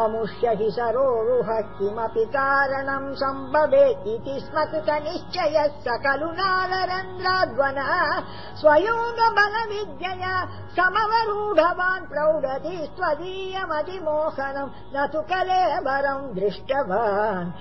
अमुष्य हि सरोरुह किमपि कारणम् सम्भवेत् इति स्म कृत निश्चयः स खलु नालरन्ध्राद्वना स्वयोगबलविद्यया समवरूढवान् प्रौढति स्वदीयमतिमोहनम् न तु कलेवरम् दृष्टवान्।